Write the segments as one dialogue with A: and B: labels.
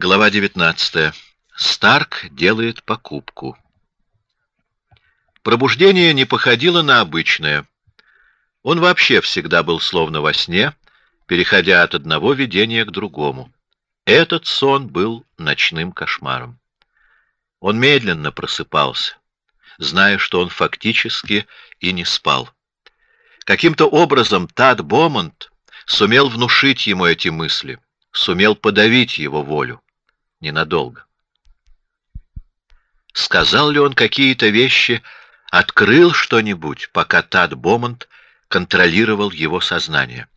A: Глава 19. Старк делает покупку. Пробуждение не походило на обычное. Он вообще всегда был словно во сне, переходя от одного видения к другому. Этот сон был ночным кошмаром. Он медленно просыпался, зная, что он фактически и не спал. Каким-то образом Тад Бомонд сумел внушить ему эти мысли, сумел подавить его волю ненадолго. Сказал ли он какие-то вещи, открыл что-нибудь, пока Тад Бомонд контролировал его сознание?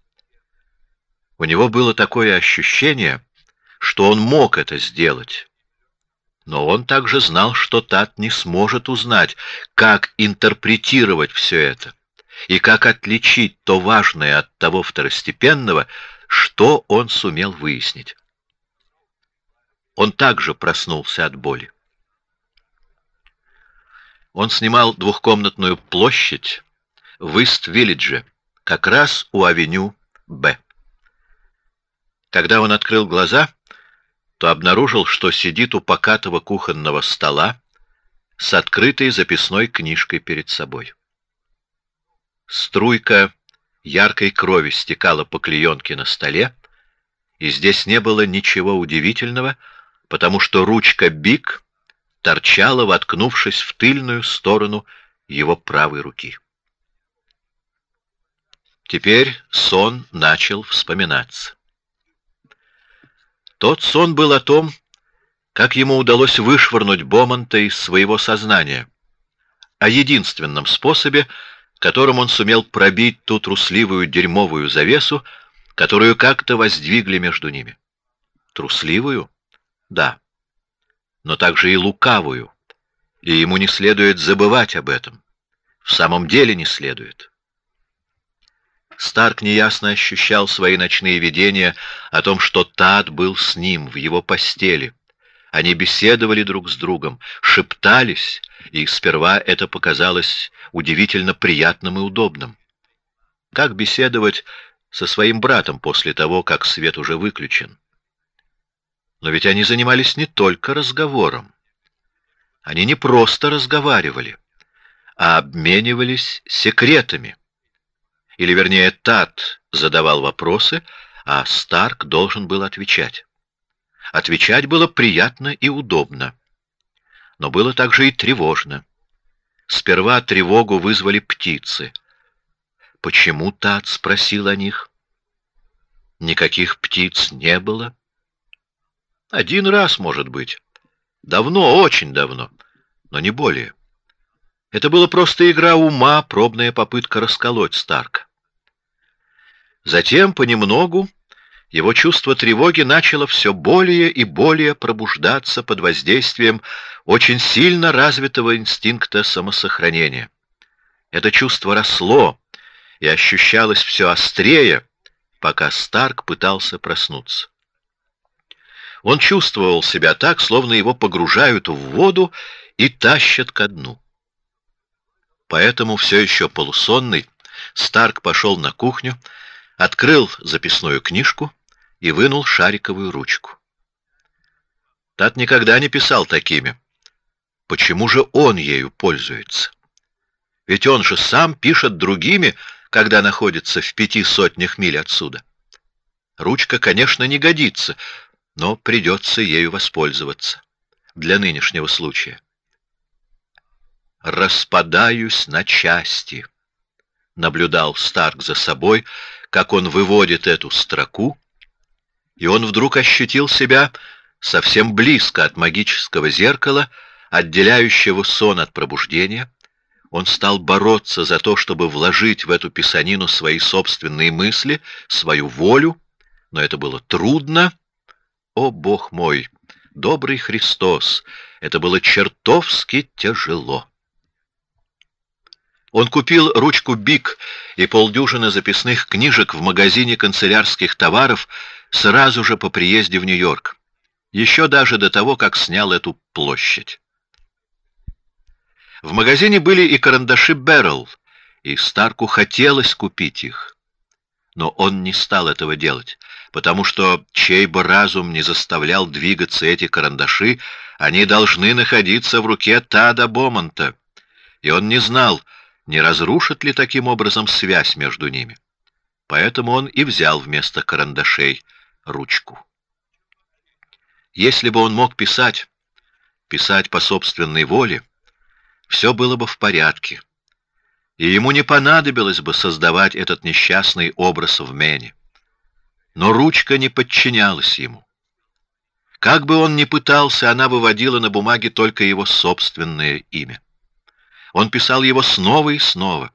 A: У него было такое ощущение, что он мог это сделать. Но он также знал, что Тат не сможет узнать, как интерпретировать все это и как отличить то важное от того второстепенного, что он сумел выяснить. Он также проснулся от боли. Он снимал двухкомнатную площадь в Ист-Виллидже, как раз у авеню Б. Когда он открыл глаза, то обнаружил, что сидит у покатого кухонного стола с открытой записной книжкой перед собой. Струйка яркой крови стекала по клеенке на столе, и здесь не было ничего удивительного, потому что ручка Биг торчала, воткнувшись в тыльную сторону его правой руки. Теперь сон начал вспоминаться. Тот сон был о том, как ему удалось вышвырнуть Бомонта из своего сознания, о единственном способе, которым он сумел пробить ту трусливую дерьмовую завесу, которую как-то воздвигли между ними. Трусливую? Да. Но также и лукавую. И ему не следует забывать об этом. В самом деле не следует. Старк неясно ощущал свои ночные видения о том, что Тад был с ним в его постели. Они беседовали друг с другом, шептались, и сперва это показалось удивительно приятным и удобным. Как беседовать со своим братом после того, как свет уже выключен? Но ведь они занимались не только разговором. Они не просто разговаривали, а обменивались секретами. Или, вернее, Тат задавал вопросы, а Старк должен был отвечать. Отвечать было приятно и удобно, но было также и тревожно. Сперва тревогу вызвали птицы. Почему Тат спросил о них? Никаких птиц не было. Один раз, может быть. Давно, очень давно, но не более. Это была просто игра ума, пробная попытка расколоть Старка. Затем, понемногу, его чувство тревоги начало все более и более пробуждаться под воздействием очень сильно развитого инстинкта самосохранения. Это чувство росло и ощущалось все острее, пока Старк пытался проснуться. Он чувствовал себя так, словно его погружают в воду и тащат ко дну. Поэтому все еще полусонный Старк пошел на кухню, открыл записную книжку и вынул шариковую ручку. Тат никогда не писал такими. Почему же он ею пользуется? Ведь он же сам пишет другими, когда находится в пяти сотнях миль отсюда. Ручка, конечно, не годится, но придется ею воспользоваться для нынешнего случая. Распадаюсь на части. Наблюдал Старк за собой, как он выводит эту строку, и он вдруг ощутил себя совсем близко от магического зеркала, отделяющего сон от пробуждения. Он стал бороться за то, чтобы вложить в эту писанину свои собственные мысли, свою волю, но это было трудно, о, Бог мой, добрый Христос, это было чертовски тяжело. Он купил ручку Бик и полдюжины записных книжек в магазине канцелярских товаров сразу же по приезде в Нью-Йорк, еще даже до того, как снял эту площадь. В магазине были и карандаши Беррелл, и Старку хотелось купить их, но он не стал этого делать потому что чей бы разум не заставлял двигаться эти карандаши, они должны находиться в руке Тада Бомонта. И он не знал, не разрушит ли таким образом связь между ними. Поэтому он и взял вместо карандашей ручку. Если бы он мог писать, писать по собственной воле, все было бы в порядке, и ему не понадобилось бы создавать этот несчастный образ в Мене. Но ручка не подчинялась ему. Как бы он ни пытался, она выводила на бумаге только его собственное имя. Он писал его снова и снова.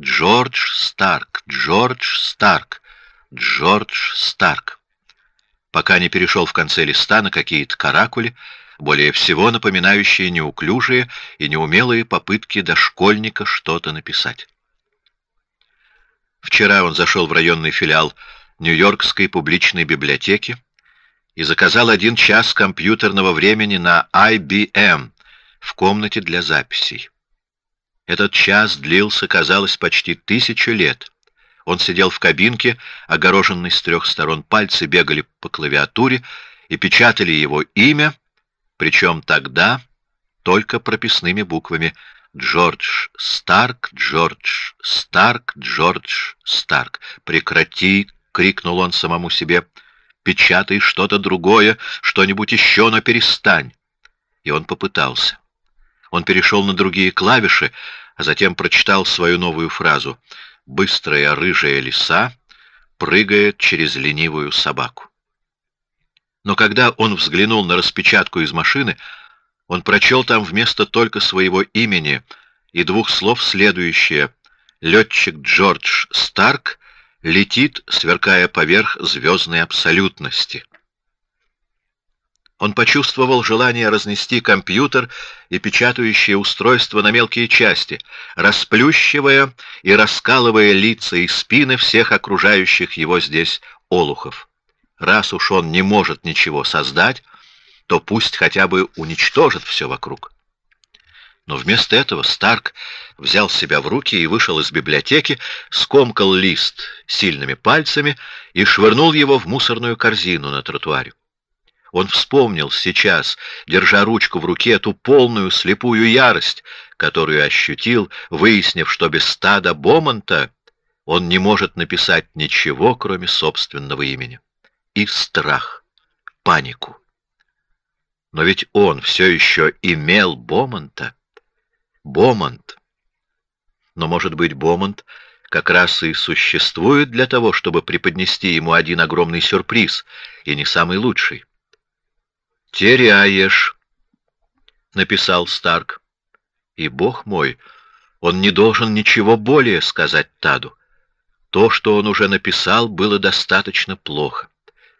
A: Джордж Старк, Джордж Старк, Джордж Старк. Пока не перешел в конце листа на какие-то каракули, более всего напоминающие неуклюжие и неумелые попытки дошкольника что-то написать. Вчера он зашел в районный филиал Нью-Йоркской публичной библиотеки и заказал один час компьютерного времени на IBM в комнате для записей. Этот час длился, казалось, почти тысячу лет. Он сидел в кабинке, огороженной с трех сторон, пальцы бегали по клавиатуре и печатали его имя, причем тогда только прописными буквами Джордж Старк, Джордж Старк, Джордж Старк. Прекрати, крикнул он самому себе. Печатай что-то другое, что-нибудь еще, но перестань. И он попытался. Он перешел на другие клавиши, а затем прочитал свою новую фразу: "Быстрая рыжая лиса прыгает через ленивую собаку". Но когда он взглянул на распечатку из машины, он прочел там вместо только своего имени и двух слов следующее: летчик Джордж Старк летит, сверкая поверх звездной абсолютности. Он почувствовал желание разнести компьютер и печатающее устройство на мелкие части, расплющивая и раскалывая лица и спины всех окружающих его здесь олухов. Раз уж он не может ничего создать, то пусть хотя бы уничтожит все вокруг. Но вместо этого Старк взял себя в руки и вышел из библиотеки, скомкал лист сильными пальцами и швырнул его в мусорную корзину на тротуаре. Он вспомнил сейчас, держа ручку в руке, ту полную слепую ярость, которую ощутил, выяснив, что без стада Бомонта он не может написать ничего, кроме собственного имени. И страх, панику. Но ведь он все еще имел Бомонта. Бомонт. Но, может быть, Бомонт как раз и существует для того, чтобы преподнести ему один огромный сюрприз, и не самый лучший. «Теряешь», — написал Старк. «И, бог мой, он не должен ничего более сказать Таду. То, что он уже написал, было достаточно плохо».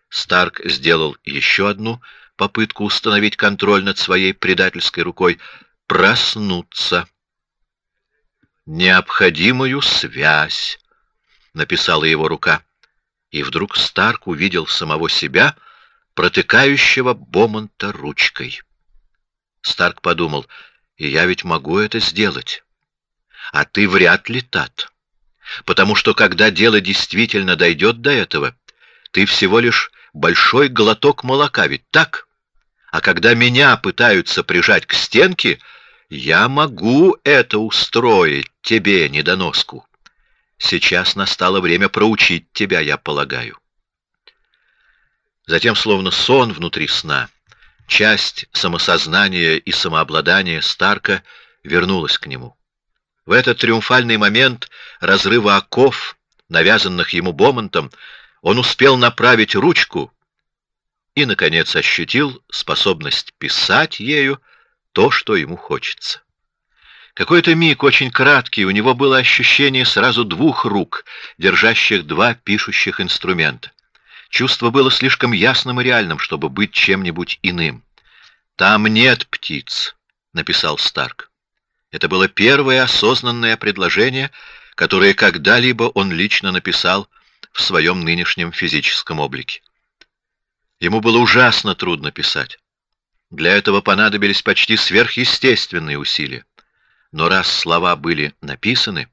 A: Старк сделал еще одну попытку установить контроль над своей предательской рукой. «Проснуться». «Необходимую связь», — написала его рука. И вдруг Старк увидел самого себя — протыкающего Бомонта ручкой. Старк подумал, и я ведь могу это сделать. А ты вряд ли тат. Потому что когда дело действительно дойдет до этого, ты всего лишь большой глоток молока, ведь так? А когда меня пытаются прижать к стенке, я могу это устроить тебе, недоноску. Сейчас настало время проучить тебя, я полагаю. Затем, словно сон внутри сна, часть самосознания и самообладания Старка вернулась к нему. В этот триумфальный момент разрыва оков, навязанных ему Бомонтом, он успел направить ручку и, наконец, ощутил способность писать ею то, что ему хочется. Какой-то миг, очень краткий, у него было ощущение сразу двух рук, держащих два пишущих инструмента. Чувство было слишком ясным и реальным, чтобы быть чем-нибудь иным. Там нет птиц, написал Старк. Это было первое осознанное предложение, которое когда-либо он лично написал в своем нынешнем физическом облике. Ему было ужасно трудно писать. Для этого понадобились почти сверхъестественные усилия. Но раз слова были написаны,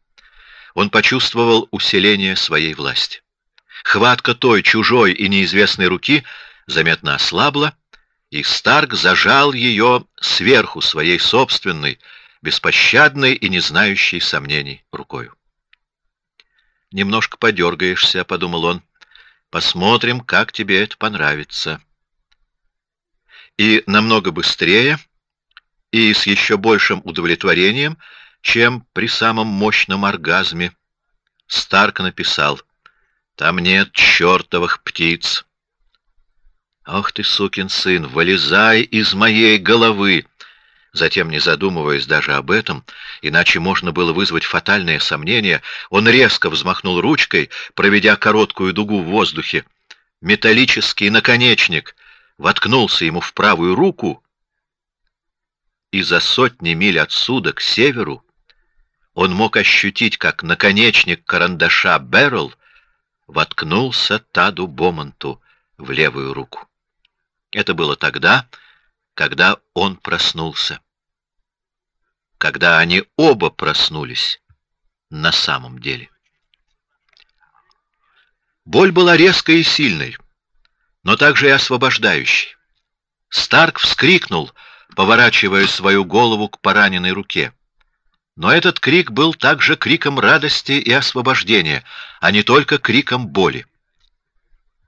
A: он почувствовал усиление своей власти. Хватка той чужой и неизвестной руки заметно ослабла, и Старк зажал ее сверху своей собственной, беспощадной и не знающей сомнений рукою. «Немножко подергаешься», — подумал он. «Посмотрим, как тебе это понравится». И намного быстрее, и с еще большим удовлетворением, чем при самом мощном оргазме, Старк написал «Там нет чертовых птиц». «Ох ты, сукин сын, вылезай из моей головы!» Затем, не задумываясь даже об этом, иначе можно было вызвать фатальное сомнение, он резко взмахнул ручкой, проведя короткую дугу в воздухе. Металлический наконечник воткнулся ему в правую руку, и за сотни миль отсюда, к северу, он мог ощутить, как наконечник карандаша Берл воткнулся Таду Бомонту в левую руку. Это было тогда, когда он проснулся. Когда они оба проснулись на самом деле. Боль была резкой и сильной, но также и освобождающей. Старк вскрикнул, поворачивая свою голову к пораненной руке. Но этот крик был также криком радости и освобождения, а не только криком боли.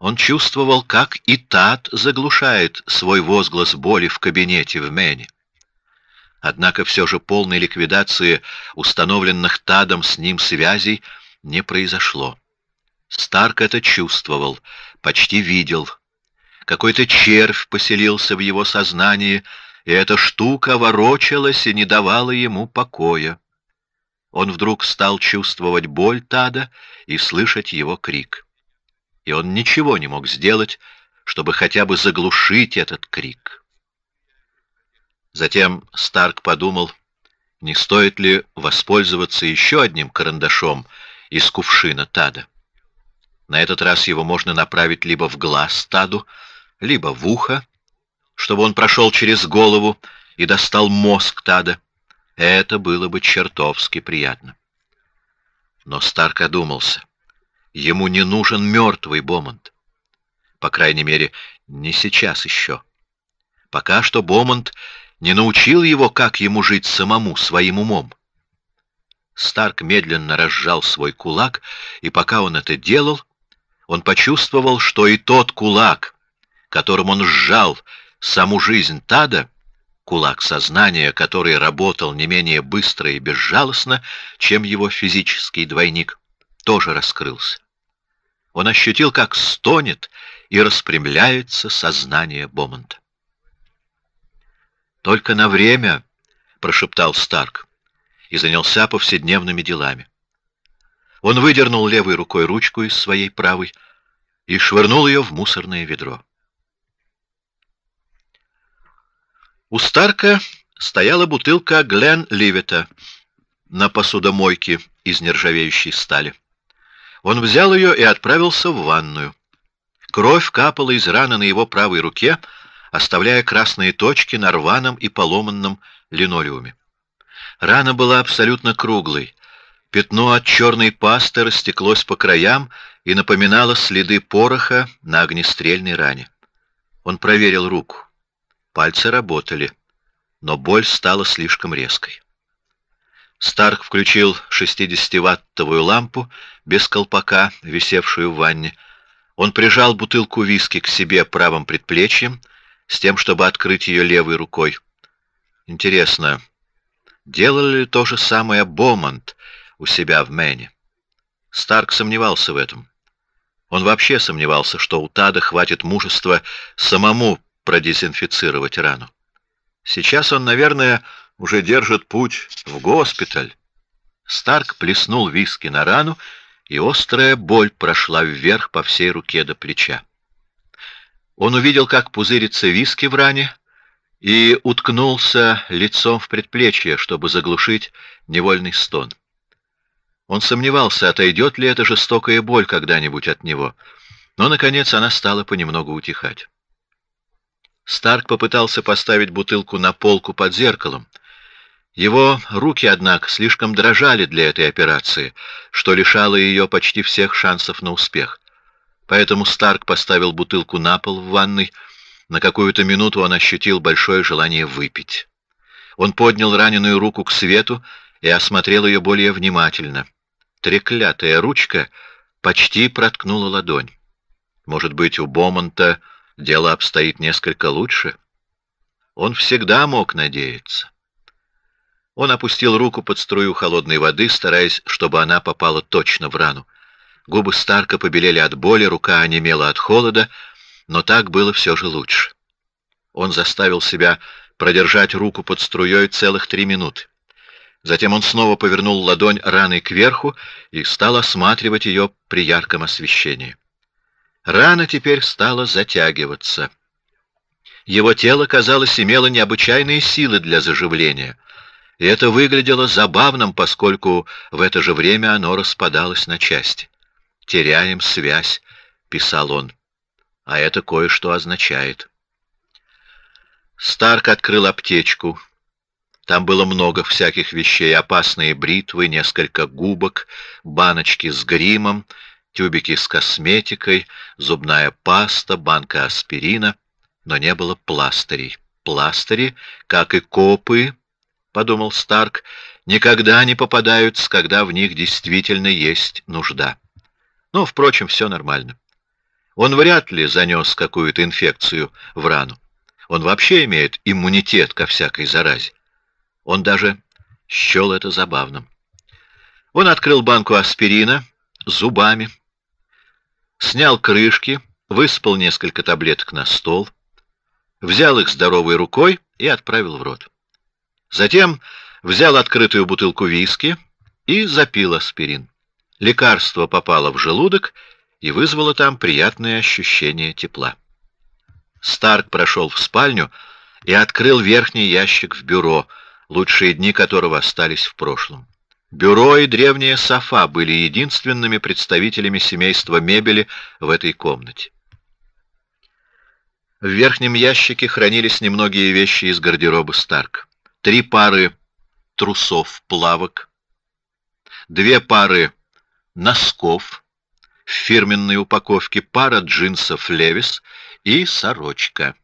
A: Он чувствовал, как и Тат заглушает свой возглас боли в кабинете в Мэне. Однако все же полной ликвидации установленных Тадом с ним связей не произошло. Старк это чувствовал, почти видел. Какой-то червь поселился в его сознании, и эта штука ворочалась и не давала ему покоя. Он вдруг стал чувствовать боль Тада и слышать его крик и он ничего не мог сделать, чтобы хотя бы заглушить этот крик. Затем Старк подумал, не стоит ли воспользоваться еще одним карандашом из кувшина Тада. На этот раз его можно направить либо в глаз Таду, либо в ухо, чтобы он прошел через голову и достал мозг Тада. Это было бы чертовски приятно. Но Старк одумался. Ему не нужен мертвый Бомонд. По крайней мере, не сейчас еще. Пока что Бомонд не научил его, как ему жить самому, своим умом. Старк медленно разжал свой кулак, и пока он это делал, он почувствовал, что и тот кулак, которым он сжал саму жизнь Тада, кулак сознания, который работал не менее быстро и безжалостно, чем его физический двойник, тоже раскрылся он ощутил, как стонет и распрямляется сознание Бомонта. «Только на время», — прошептал Старк, и занялся повседневными делами. Он выдернул левой рукой ручку из своей правой и швырнул ее в мусорное ведро. У Старка стояла бутылка Глен Ливета на посудомойке из нержавеющей стали. Он взял ее и отправился в ванную. Кровь капала из раны на его правой руке, оставляя красные точки на рваном и поломанном линолеуме. Рана была абсолютно круглой. Пятно от черной пасты растеклось по краям и напоминало следы пороха на огнестрельной ране. Он проверил руку. Пальцы работали, но боль стала слишком резкой. Старк включил 60-ваттовую лампу без колпака, висевшую в ванне. Он прижал бутылку виски к себе правым предплечьем, с тем, чтобы открыть ее левой рукой. Интересно, делал ли то же самое Бомонд у себя в Мэне? Старк сомневался в этом. Он вообще сомневался, что у Тада хватит мужества самому продезинфицировать рану. Сейчас он, наверное, уже держит путь в госпиталь. Старк плеснул виски на рану, и острая боль прошла вверх по всей руке до плеча. Он увидел, как пузырится виски в ране, и уткнулся лицом в предплечье, чтобы заглушить невольный стон. Он сомневался, отойдет ли эта жестокая боль когда-нибудь от него, но, наконец, она стала понемногу утихать. Старк попытался поставить бутылку на полку под зеркалом, его руки, однако, слишком дрожали для этой операции, что лишало ее почти всех шансов на успех. Поэтому Старк поставил бутылку на пол в ванной. На какую-то минуту он ощутил большое желание выпить. Он поднял раненую руку к свету и осмотрел ее более внимательно. Треклятая ручка почти проткнула ладонь. Может быть, у Бомонта дело обстоит несколько лучше? Он всегда мог надеяться. Он опустил руку под струю холодной воды, стараясь, чтобы она попала точно в рану. Губы Старка побелели от боли, рука онемела от холода, но так было все же лучше. Он заставил себя продержать руку под струей целых три минуты. Затем он снова повернул ладонь раной кверху и стал осматривать ее при ярком освещении. Рана теперь стала затягиваться. Его тело, казалось, имело необычайные силы для заживления, и это выглядело забавным, поскольку в это же время оно распадалось на части. «Теряем связь», — писал он, — «а это кое-что означает». Старк открыл аптечку. Там было много всяких вещей: опасные бритвы, несколько губок, баночки с гримом, тюбики с косметикой, зубная паста, банка аспирина, но не было пластырей. Пластыри, как и копы, подумал Старк, никогда не попадаются, когда в них действительно есть нужда. Но, впрочем, все нормально. Он вряд ли занес какую-то инфекцию в рану. Он вообще имеет иммунитет ко всякой заразе. Он даже счел это забавным. Он открыл банку аспирина зубами, снял крышки, выспал несколько таблеток на стол, взял их здоровой рукой и отправил в рот. Затем взял открытую бутылку виски и запил аспирин. Лекарство попало в желудок и вызвало там приятное ощущение тепла. Старк прошел в спальню и открыл верхний ящик в бюро, лучшие дни которого остались в прошлом. Бюро и древняя софа были единственными представителями семейства мебели в этой комнате. В верхнем ящике хранились немногие вещи из гардероба Старк. Три пары трусов плавок, две пары носков в фирменной упаковке, пара джинсов Левис и сорочка.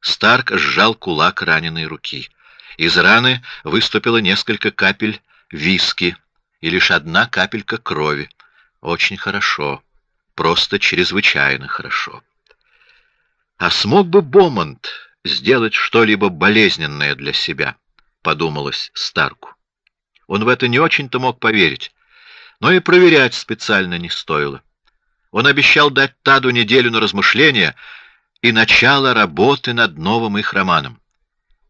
A: Старк сжал кулак раненой руки. Из раны выступило несколько капель виски и лишь одна капелька крови. Очень хорошо, просто чрезвычайно хорошо. А смог бы Бомонд сделать что-либо болезненное для себя? Подумалось Старку. Он в это не очень-то мог поверить, но и проверять специально не стоило. Он обещал дать Таду неделю на размышления и начало работы над новым их романом.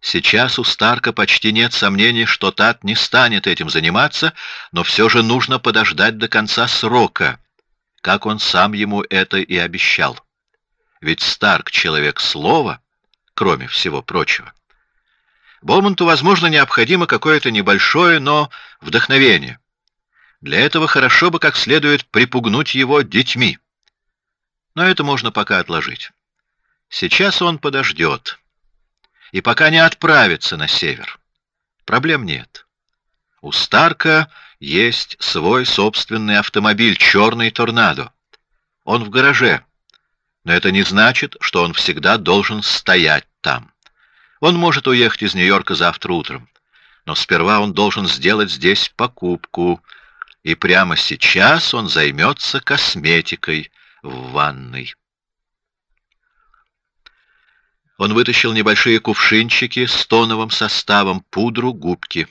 A: Сейчас у Старка почти нет сомнений, что Тад не станет этим заниматься, но все же нужно подождать до конца срока, как он сам ему это и обещал. Ведь Старк человек слова, кроме всего прочего. Бомонту, возможно, необходимо какое-то небольшое, но вдохновение. Для этого хорошо бы как следует припугнуть его детьми. Но это можно пока отложить. Сейчас он подождет и пока не отправится на север. Проблем нет. У Старка есть свой собственный автомобиль, черный торнадо. Он в гараже, но это не значит, что он всегда должен стоять там. Он может уехать из Нью-Йорка завтра утром, но сперва он должен сделать здесь покупку и прямо сейчас он займется косметикой в ванной. Он вытащил небольшие кувшинчики с тоновым составом, пудру, губки.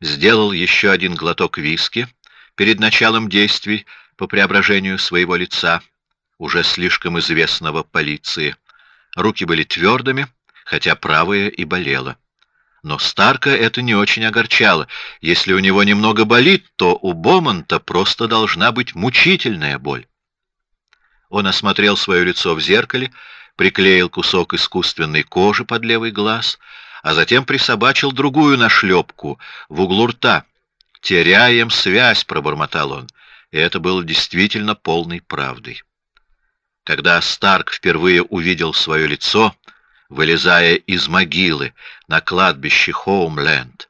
A: Сделал еще один глоток виски перед началом действий по преображению своего лица, уже слишком известного полиции. Руки были твердыми, хотя правая и болела. Но Старка это не очень огорчало. Если у него немного болит, то у Бомонта просто должна быть мучительная боль. Он осмотрел свое лицо в зеркале, приклеил кусок искусственной кожи под левый глаз, а затем присобачил другую нашлепку в углу рта. «Теряем связь», — пробормотал он, и это было действительно полной правдой. Когда Старк впервые увидел свое лицо, вылезая из могилы на кладбище Хоумленд.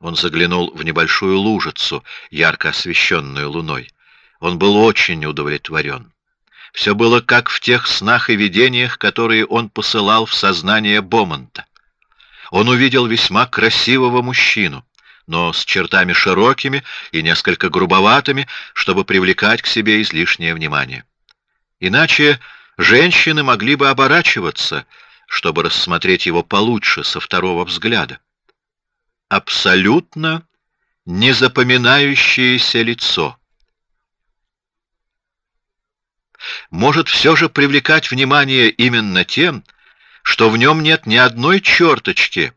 A: Он заглянул в небольшую лужицу, ярко освещенную луной. Он был очень удовлетворен. Все было как в тех снах и видениях, которые он посылал в сознание Бомонта. Он увидел весьма красивого мужчину, но с чертами широкими и несколько грубоватыми, чтобы привлекать к себе излишнее внимание. Иначе женщины могли бы оборачиваться, чтобы рассмотреть его получше со второго взгляда. Абсолютно незапоминающееся лицо. Может все же привлекать внимание именно тем, что в нем нет ни одной черточки,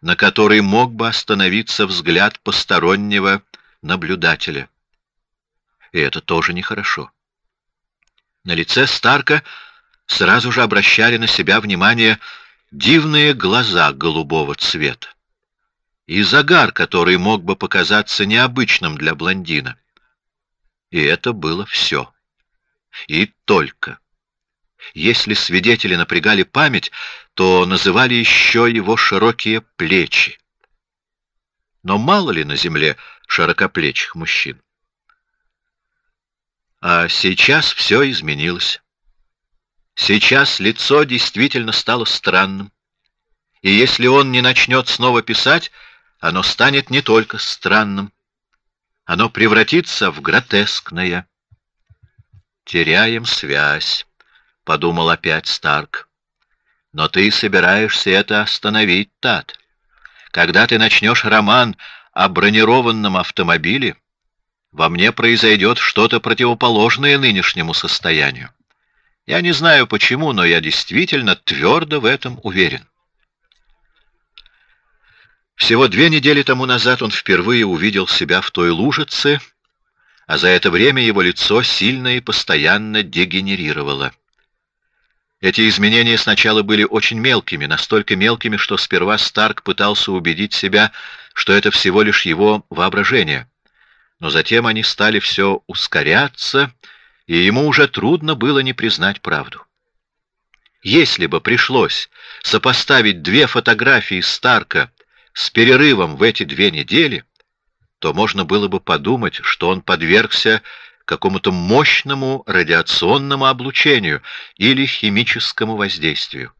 A: на которой мог бы остановиться взгляд постороннего наблюдателя. И это тоже нехорошо. На лице Старка сразу же обращали на себя внимание дивные глаза голубого цвета и загар, который мог бы показаться необычным для блондина. И это было все. И только. Если свидетели напрягали память, то называли еще его широкие плечи. Но мало ли на земле широкоплечих мужчин. А сейчас все изменилось. Сейчас лицо действительно стало странным. И если он не начнет снова писать, оно станет не только странным. Оно превратится в гротескное. Теряем связь. — подумал опять Старк. «Но ты собираешься это остановить, Тат. Когда ты начнешь роман о бронированном автомобиле, во мне произойдет что-то противоположное нынешнему состоянию. Я не знаю почему, но я действительно твердо в этом уверен». Всего две недели тому назад он впервые увидел себя в той лужице, а за это время его лицо сильно и постоянно дегенерировало. Эти изменения сначала были очень мелкими, настолько мелкими, что сперва Старк пытался убедить себя, что это всего лишь его воображение. Но затем они стали все ускоряться, и ему уже трудно было не признать правду. Если бы пришлось сопоставить две фотографии Старка с перерывом в эти две недели, то можно было бы подумать, что он подвергся какому-то мощному радиационному облучению или химическому воздействию.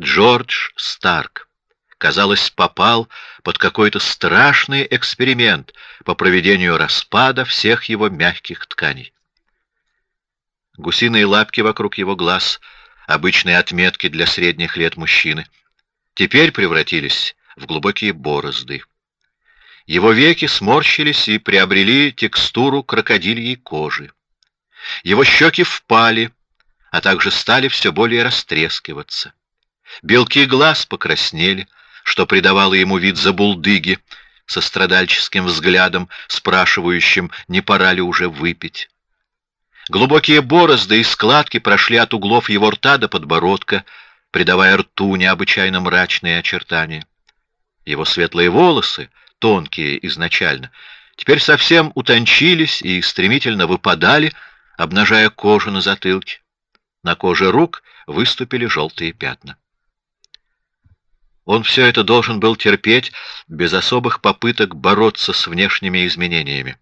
A: Джордж Старк, казалось, попал под какой-то страшный эксперимент по проведению распада всех его мягких тканей. Гусиные лапки вокруг его глаз, обычные отметки для средних лет мужчины, теперь превратились в глубокие борозды. Его веки сморщились и приобрели текстуру крокодильей кожи. Его щеки впали, а также стали все более растрескиваться. Белки глаз покраснели, что придавало ему вид забулдыги, со страдальческим взглядом, спрашивающим, не пора ли уже выпить. Глубокие борозды и складки прошли от углов его рта до подбородка, придавая рту необычайно мрачные очертания. Его светлые волосы — тонкие изначально, теперь совсем утончились и стремительно выпадали, обнажая кожу на затылке. На коже рук выступили желтые пятна. Он все это должен был терпеть без особых попыток бороться с внешними изменениями.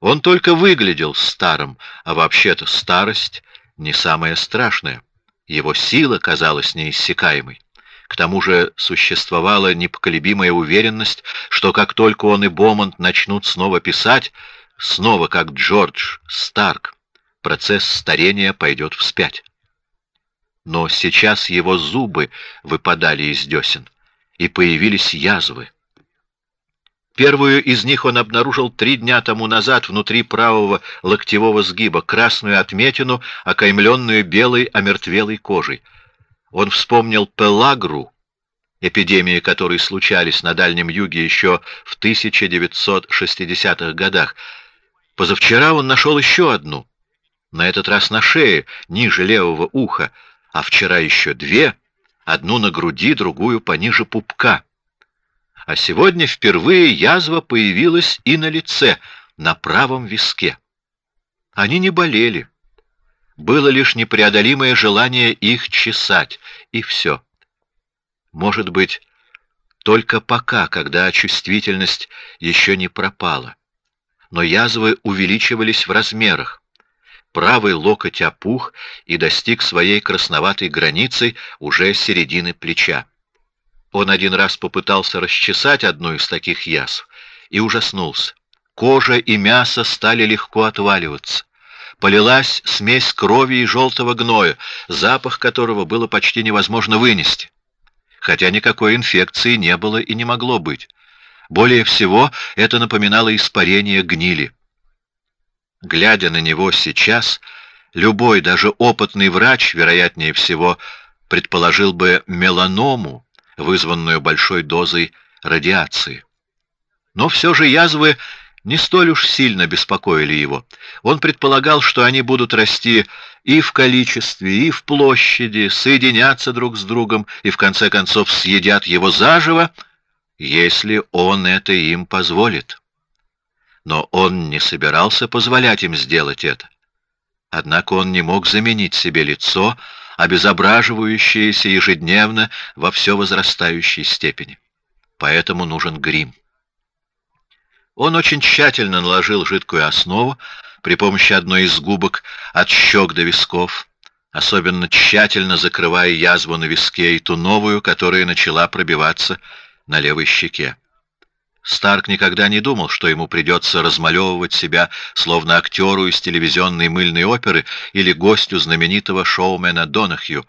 A: Он только выглядел старым, а вообще-то старость не самое страшное. Его сила казалась неиссякаемой. К тому же существовала непоколебимая уверенность, что как только он и Бомонд начнут снова писать, снова как Джордж Старк, процесс старения пойдет вспять. Но сейчас его зубы выпадали из десен, и появились язвы. Первую из них он обнаружил три дня тому назад внутри правого локтевого сгиба, красную отметину, окаймленную белой омертвелой кожей — он вспомнил Пелагру, эпидемии которой случались на Дальнем Юге еще в 1960-х годах. Позавчера он нашел еще одну, на этот раз на шее, ниже левого уха, а вчера еще две, одну на груди, другую пониже пупка. А сегодня впервые язва появилась и на лице, на правом виске. Они не болели было лишь непреодолимое желание их чесать, и все. Может быть, только пока, когда чувствительность еще не пропала. Но язвы увеличивались в размерах. Правый локоть опух и достиг своей красноватой границы уже середины плеча. Он один раз попытался расчесать одну из таких язв и ужаснулся. Кожа и мясо стали легко отваливаться. Полилась смесь крови и желтого гноя, запах которого было почти невозможно вынести. Хотя никакой инфекции не было и не могло быть. Более всего это напоминало испарение гнили. Глядя на него сейчас, любой, даже опытный врач, вероятнее всего, предположил бы меланому, вызванную большой дозой радиации. Но все же язвы не столь уж сильно беспокоили его. Он предполагал, что они будут расти и в количестве, и в площади, соединяться друг с другом и в конце концов съедят его заживо, если он это им позволит. Но он не собирался позволять им сделать это. Однако он не мог заменить себе лицо, обезображивающееся ежедневно во все возрастающей степени. Поэтому нужен грим. Он очень тщательно наложил жидкую основу при помощи одной из губок от щек до висков, особенно тщательно закрывая язву на виске и ту новую, которая начала пробиваться на левой щеке. Старк никогда не думал, что ему придется размалевывать себя, словно актеру из телевизионной мыльной оперы или гостю знаменитого шоумена Донахью.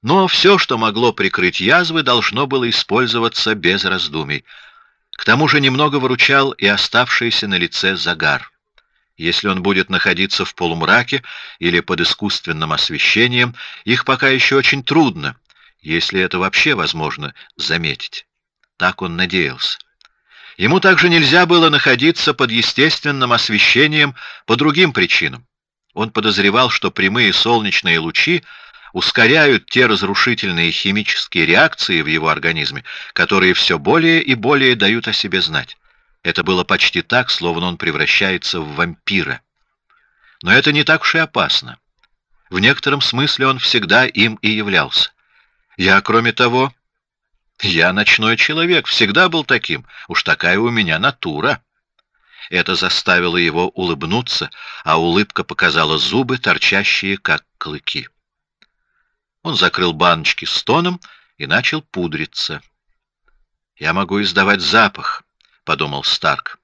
A: Но все, что могло прикрыть язвы, должно было использоваться без раздумий. К тому же немного выручал и оставшийся на лице загар. Если он будет находиться в полумраке или под искусственным освещением, их пока еще очень трудно, если это вообще возможно заметить. Так он надеялся. Ему также нельзя было находиться под естественным освещением по другим причинам. Он подозревал, что прямые солнечные лучи ускоряют те разрушительные химические реакции в его организме, которые все более и более дают о себе знать. Это было почти так, словно он превращается в вампира. Но это не так уж и опасно. В некотором смысле он всегда им и являлся. Я, кроме того, я ночной человек, всегда был таким. Уж такая у меня натура. Это заставило его улыбнуться, а улыбка показала зубы, торчащие как клыки. Он закрыл баночки с тоном и начал пудриться. Я могу издавать запах, подумал Старк,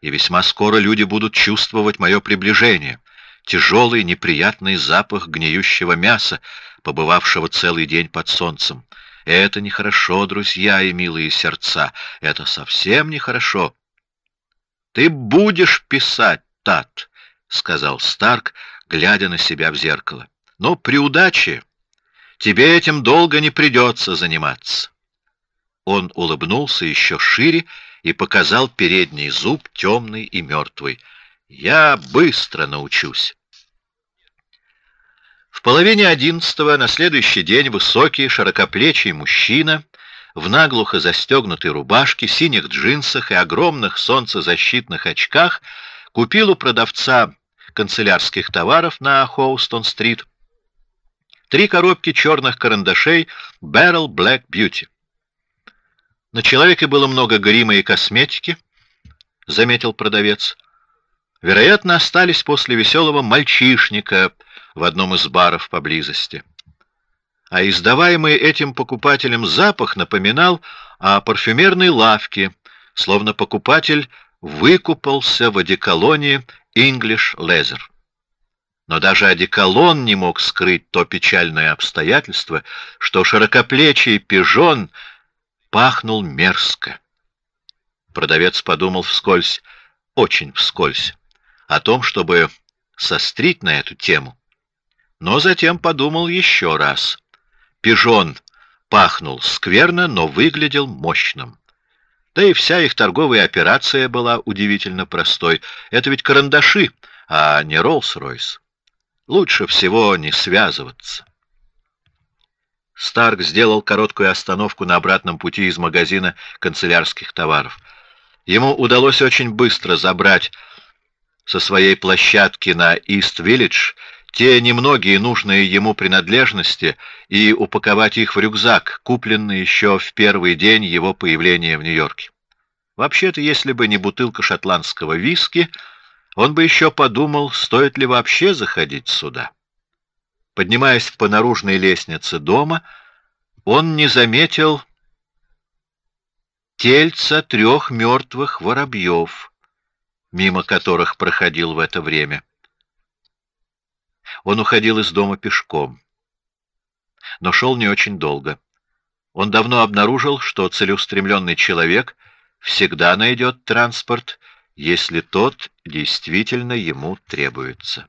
A: и весьма скоро люди будут чувствовать мое приближение. Тяжелый неприятный запах гниющего мяса, побывавшего целый день под солнцем. Это нехорошо, друзья и милые сердца. Это совсем нехорошо. Ты будешь писать, Тат, сказал Старк, глядя на себя в зеркало. Но при удаче Тебе этим долго не придется заниматься. Он улыбнулся еще шире и показал передний зуб темный и мертвый. Я быстро научусь. В половине одиннадцатого на следующий день высокий, широкоплечий мужчина в наглухо застегнутой рубашке, синих джинсах и огромных солнцезащитных очках купил у продавца канцелярских товаров на Хоустон-стрит Три коробки черных карандашей Barrel Black Beauty. На человеке было много грима и косметики, заметил продавец. Вероятно, остались после веселого мальчишника в одном из баров поблизости. А издаваемый этим покупателем запах напоминал о парфюмерной лавке, словно покупатель выкупался в одеколоне English Leather. Но даже одеколон не мог скрыть то печальное обстоятельство, что широкоплечий пижон пахнул мерзко. Продавец подумал вскользь, очень вскользь, о том, чтобы сострить на эту тему, но затем подумал еще раз. Пижон пахнул скверно, но выглядел мощным. Да и вся их торговая операция была удивительно простой. Это ведь карандаши, а не Роллс-Ройс. Лучше всего не связываться. Старк сделал короткую остановку на обратном пути из магазина канцелярских товаров. Ему удалось очень быстро забрать со своей площадки на Ист-Виллидж те немногие нужные ему принадлежности и упаковать их в рюкзак, купленный еще в первый день его появления в Нью-Йорке. Вообще-то, если бы не бутылка шотландского виски, Он бы еще подумал, стоит ли вообще заходить сюда. Поднимаясь по наружной лестнице дома, он не заметил тельца трех мертвых воробьев, мимо которых проходил в это время. Он уходил из дома пешком, но шел не очень долго. Он давно обнаружил, что целеустремленный человек всегда найдет транспорт, если тот действительно ему требуется.